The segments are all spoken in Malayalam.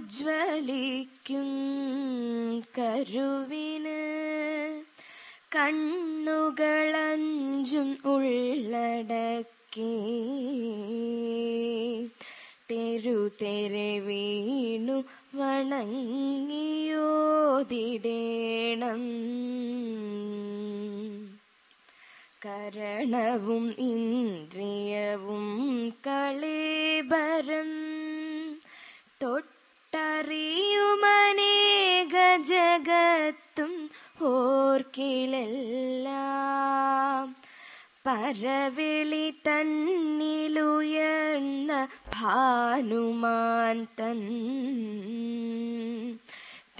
ഉജ്വലിക്കും കരുവിന്. കണ്ണുകളഞ്ചും ഉള്ളടക്കി തെരുതെരെ വീണു വണങ്ങിയോതിടേണം. കരണവും ഇന്ദ്രിയവും കളേബരം തൊട്ടറിയുമനേക ജഗത്തും ഓർക്കിലെല്ലാം. പരവിളി തന്നിലുയർന്ന ഭാനുമാൻ തൻ.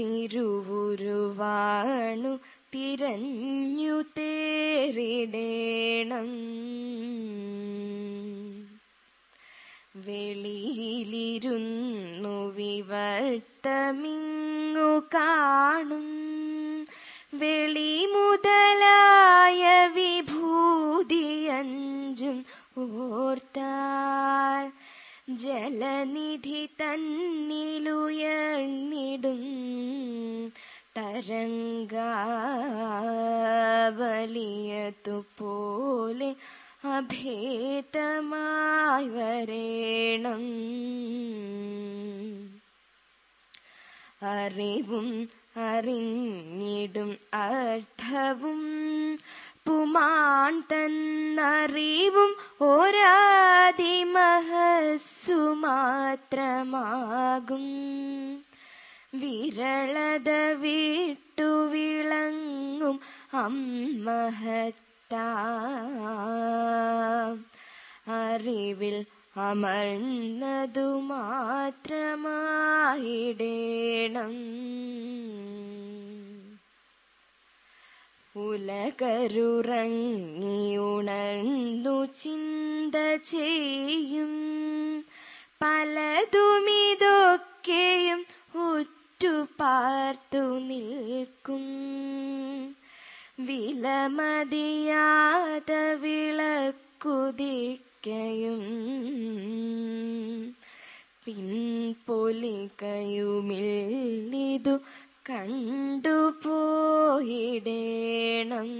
തിരുവുരുവാണു തിരഞ്ഞു തേറിടേണം. വെളിയിലിരുന്നു വിവർത്തമിങ്ങു കാണും. വെളി മുതലായ വിഭൂതിയഞ്ചും ഓർത്താൽ ജലനിധി തന്നിലുയർന്നിടും തരംഗാവലിയതുപോലെ അഭേദമായി വരേണം. അറിവും അറിഞ്ഞിടും അർത്ഥവും. പുമാൻ തന്നറിവും ഒരാതിമഹസ്സു മാത്രമാകും. വിരളത വിട്ടു വിളങ്ങും അമ്മഹത്താ. അറിവിൽ അമർന്നതു മാത്രമായിടേണം. ഉലകരുറങ്ങിയുണർന്നു ചിന്ത ചെയ്യും. പലതുമിതൊക്കെയും ഉറ്റുപാർത്തു നിൽക്കും. വിലമതിയാത വിളക്കുതിക്കയും പിൻപൊലിക്കയുമില്ലിതു കണ്ടുപോയിടേണം.